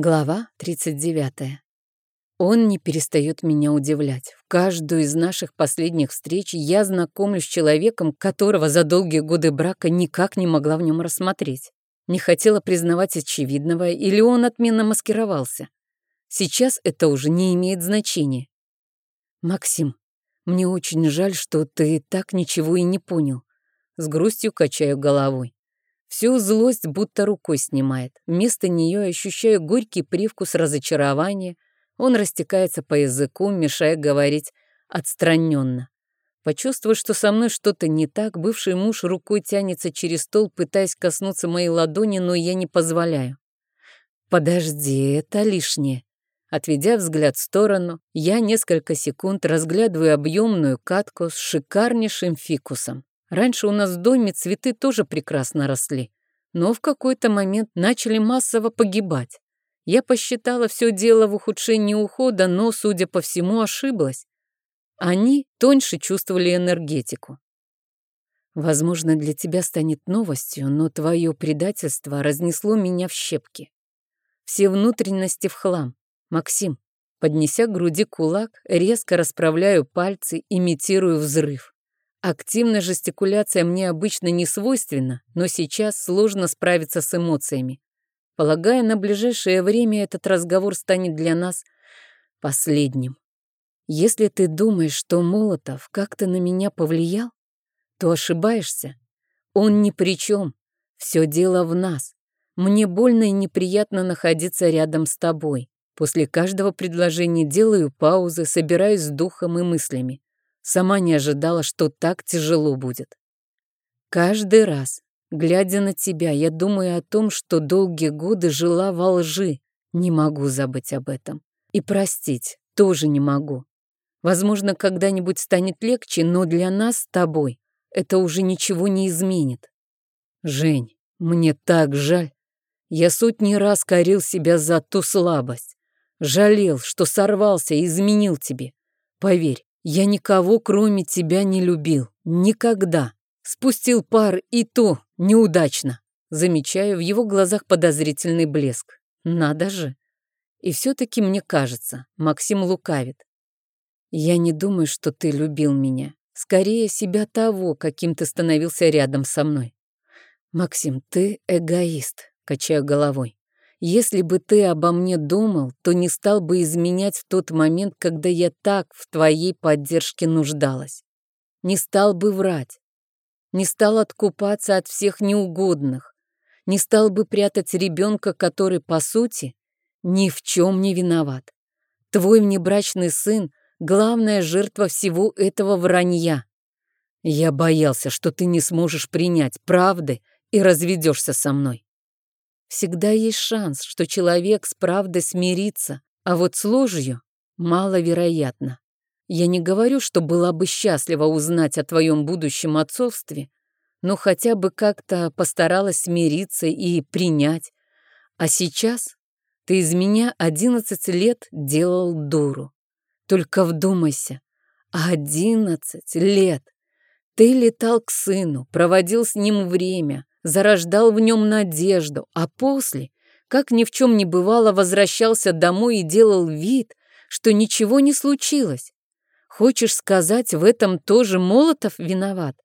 Глава 39. Он не перестает меня удивлять. В каждую из наших последних встреч я знакомлюсь с человеком, которого за долгие годы брака никак не могла в нем рассмотреть. Не хотела признавать очевидного, или он отменно маскировался. Сейчас это уже не имеет значения. «Максим, мне очень жаль, что ты так ничего и не понял». С грустью качаю головой. Всю злость будто рукой снимает. Вместо нее ощущаю горький привкус разочарования. Он растекается по языку, мешая говорить отстраненно. Почувствуя, что со мной что-то не так, бывший муж рукой тянется через стол, пытаясь коснуться моей ладони, но я не позволяю. «Подожди, это лишнее». Отведя взгляд в сторону, я несколько секунд разглядываю объемную катку с шикарнейшим фикусом. Раньше у нас в доме цветы тоже прекрасно росли, но в какой-то момент начали массово погибать. Я посчитала все дело в ухудшении ухода, но, судя по всему, ошиблась. Они тоньше чувствовали энергетику. Возможно, для тебя станет новостью, но твое предательство разнесло меня в щепки. Все внутренности в хлам. Максим, поднеся к груди кулак, резко расправляю пальцы, имитирую взрыв. Активная жестикуляция мне обычно не свойственна, но сейчас сложно справиться с эмоциями. Полагаю, на ближайшее время этот разговор станет для нас последним. Если ты думаешь, что Молотов как-то на меня повлиял, то ошибаешься. Он ни при чем. Все дело в нас. Мне больно и неприятно находиться рядом с тобой. После каждого предложения делаю паузы, собираюсь с духом и мыслями. Сама не ожидала, что так тяжело будет. Каждый раз, глядя на тебя, я думаю о том, что долгие годы жила во лжи. Не могу забыть об этом. И простить тоже не могу. Возможно, когда-нибудь станет легче, но для нас с тобой это уже ничего не изменит. Жень, мне так жаль. Я сотни раз корил себя за ту слабость. Жалел, что сорвался и изменил тебе. Поверь, я никого, кроме тебя, не любил. Никогда. Спустил пар и то неудачно. Замечаю в его глазах подозрительный блеск. Надо же. И все-таки мне кажется, Максим лукавит. Я не думаю, что ты любил меня. Скорее себя того, каким ты становился рядом со мной. Максим, ты эгоист, качаю головой. Если бы ты обо мне думал, то не стал бы изменять тот момент, когда я так в твоей поддержке нуждалась. Не стал бы врать. Не стал откупаться от всех неугодных. Не стал бы прятать ребенка, который, по сути, ни в чем не виноват. Твой внебрачный сын — главная жертва всего этого вранья. Я боялся, что ты не сможешь принять правды и разведешься со мной. Всегда есть шанс, что человек с правдой смирится, а вот с ложью маловероятно. Я не говорю, что была бы счастлива узнать о твоем будущем отцовстве, но хотя бы как-то постаралась смириться и принять. А сейчас ты из меня одиннадцать лет делал дуру. Только вдумайся, одиннадцать лет. Ты летал к сыну, проводил с ним время, зарождал в нем надежду, а после, как ни в чем не бывало, возвращался домой и делал вид, что ничего не случилось. Хочешь сказать, в этом тоже Молотов виноват?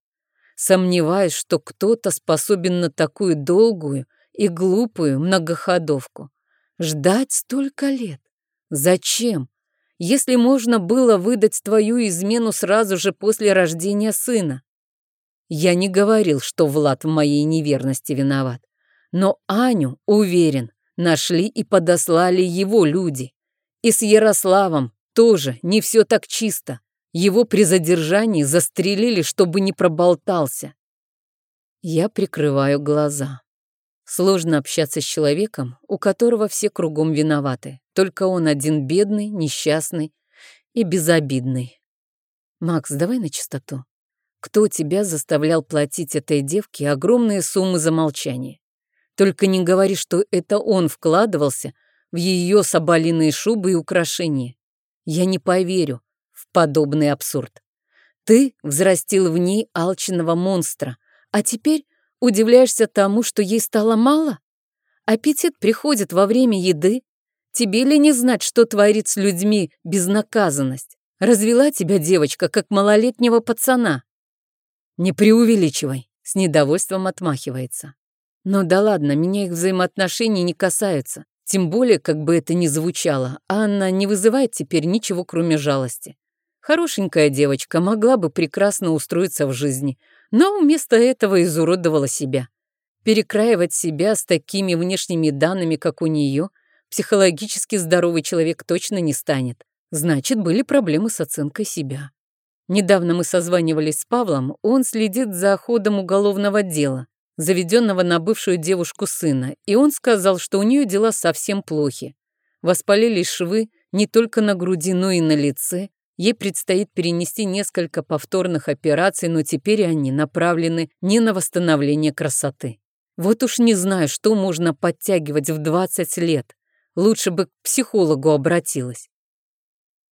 Сомневаюсь, что кто-то способен на такую долгую и глупую многоходовку. Ждать столько лет? Зачем? Если можно было выдать твою измену сразу же после рождения сына. Я не говорил, что Влад в моей неверности виноват. Но Аню, уверен, нашли и подослали его люди. И с Ярославом тоже не все так чисто. Его при задержании застрелили, чтобы не проболтался. Я прикрываю глаза. Сложно общаться с человеком, у которого все кругом виноваты. Только он один бедный, несчастный и безобидный. Макс, давай на чистоту. Кто тебя заставлял платить этой девке огромные суммы за молчание? Только не говори, что это он вкладывался в ее соболиные шубы и украшения. Я не поверю в подобный абсурд. Ты взрастил в ней алчного монстра, а теперь удивляешься тому, что ей стало мало? Аппетит приходит во время еды, Тебе ли не знать, что творит с людьми безнаказанность? Развела тебя девочка, как малолетнего пацана. Не преувеличивай, с недовольством отмахивается. Но да ладно, меня их взаимоотношения не касаются. Тем более, как бы это ни звучало, Анна не вызывает теперь ничего, кроме жалости. Хорошенькая девочка могла бы прекрасно устроиться в жизни, но вместо этого изуродовала себя. Перекраивать себя с такими внешними данными, как у нее, психологически здоровый человек точно не станет. Значит, были проблемы с оценкой себя. Недавно мы созванивались с Павлом, он следит за ходом уголовного дела, заведенного на бывшую девушку сына, и он сказал, что у нее дела совсем плохи. Воспалились швы не только на груди, но и на лице. Ей предстоит перенести несколько повторных операций, но теперь они направлены не на восстановление красоты. Вот уж не знаю, что можно подтягивать в 20 лет. Лучше бы к психологу обратилась.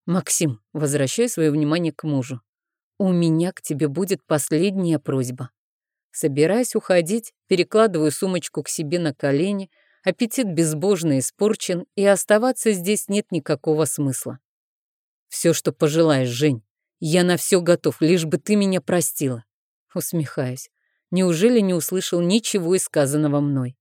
Максим, возвращай свое внимание к мужу. У меня к тебе будет последняя просьба. Собираясь уходить, перекладываю сумочку к себе на колени, аппетит безбожно испорчен, и оставаться здесь нет никакого смысла. Все, что пожелаешь, Жень. Я на все готов, лишь бы ты меня простила. Усмехаюсь. Неужели не услышал ничего сказанного мной?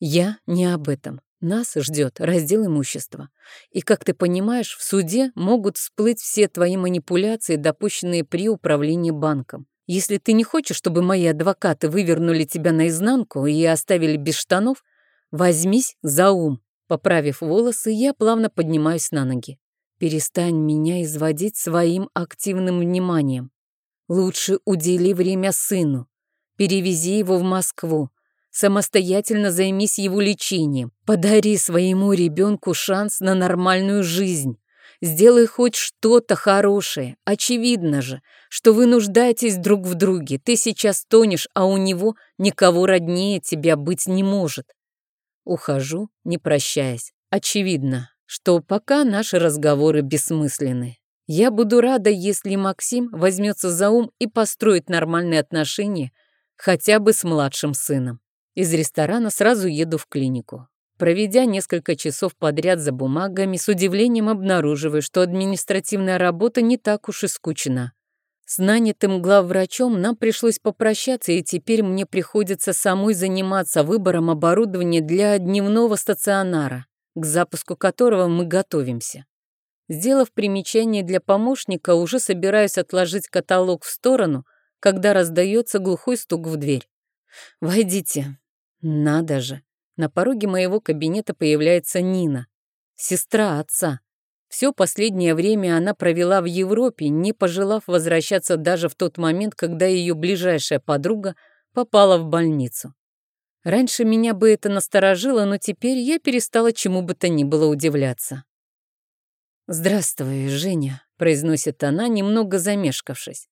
Я не об этом. Нас ждет раздел имущества. И, как ты понимаешь, в суде могут всплыть все твои манипуляции, допущенные при управлении банком. Если ты не хочешь, чтобы мои адвокаты вывернули тебя наизнанку и оставили без штанов, возьмись за ум. Поправив волосы, я плавно поднимаюсь на ноги. Перестань меня изводить своим активным вниманием. Лучше удели время сыну. Перевези его в Москву. Самостоятельно займись его лечением. Подари своему ребенку шанс на нормальную жизнь. Сделай хоть что-то хорошее. Очевидно же, что вы нуждаетесь друг в друге. Ты сейчас тонешь, а у него никого роднее тебя быть не может. Ухожу, не прощаясь. Очевидно, что пока наши разговоры бессмысленны. Я буду рада, если Максим возьмется за ум и построит нормальные отношения хотя бы с младшим сыном. Из ресторана сразу еду в клинику. Проведя несколько часов подряд за бумагами, с удивлением обнаруживаю, что административная работа не так уж и скучна. С нанятым главврачом нам пришлось попрощаться, и теперь мне приходится самой заниматься выбором оборудования для дневного стационара, к запуску которого мы готовимся. Сделав примечание для помощника, уже собираюсь отложить каталог в сторону, когда раздается глухой стук в дверь. «Войдите». Надо же. На пороге моего кабинета появляется Нина, сестра отца. Все последнее время она провела в Европе, не пожелав возвращаться даже в тот момент, когда ее ближайшая подруга попала в больницу. Раньше меня бы это насторожило, но теперь я перестала чему бы то ни было удивляться. «Здравствуй, Женя», — произносит она, немного замешкавшись.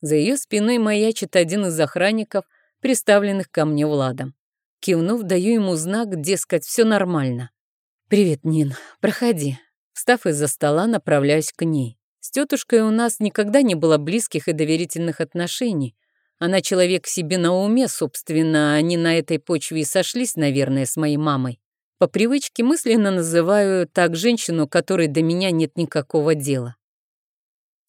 За ее спиной маячит один из охранников, приставленных ко мне Владом. Кивнув, даю ему знак, дескать, все нормально. «Привет, Нин, проходи». Встав из-за стола, направляюсь к ней. С тетушкой у нас никогда не было близких и доверительных отношений. Она человек себе на уме, собственно, они на этой почве и сошлись, наверное, с моей мамой. По привычке мысленно называю так женщину, которой до меня нет никакого дела.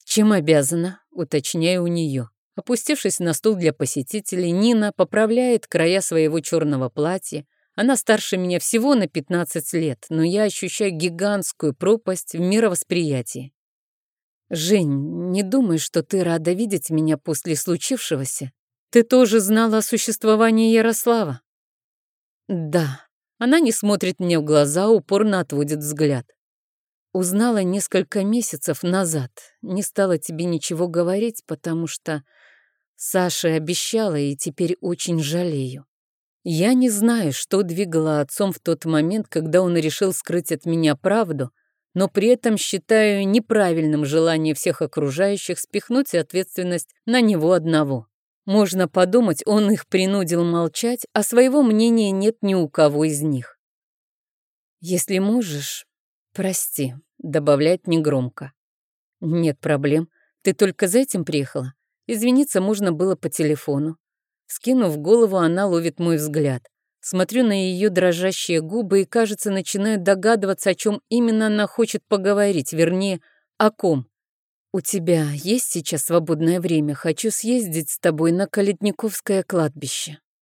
«Чем обязана?» — уточняю у нее. Опустившись на стул для посетителей, Нина поправляет края своего черного платья. Она старше меня всего на 15 лет, но я ощущаю гигантскую пропасть в мировосприятии. «Жень, не думай, что ты рада видеть меня после случившегося. Ты тоже знала о существовании Ярослава?» «Да». Она не смотрит мне в глаза, упорно отводит взгляд. Узнала несколько месяцев назад. Не стала тебе ничего говорить, потому что Саша обещала, и теперь очень жалею. Я не знаю, что двигало отцом в тот момент, когда он решил скрыть от меня правду, но при этом считаю неправильным желание всех окружающих спихнуть ответственность на него одного. Можно подумать, он их принудил молчать, а своего мнения нет ни у кого из них. Если можешь, «Прости», — добавлять негромко. «Нет проблем. Ты только за этим приехала? Извиниться можно было по телефону». Скинув голову, она ловит мой взгляд. Смотрю на ее дрожащие губы и, кажется, начинаю догадываться, о чем именно она хочет поговорить, вернее, о ком. «У тебя есть сейчас свободное время? Хочу съездить с тобой на Калитниковское кладбище».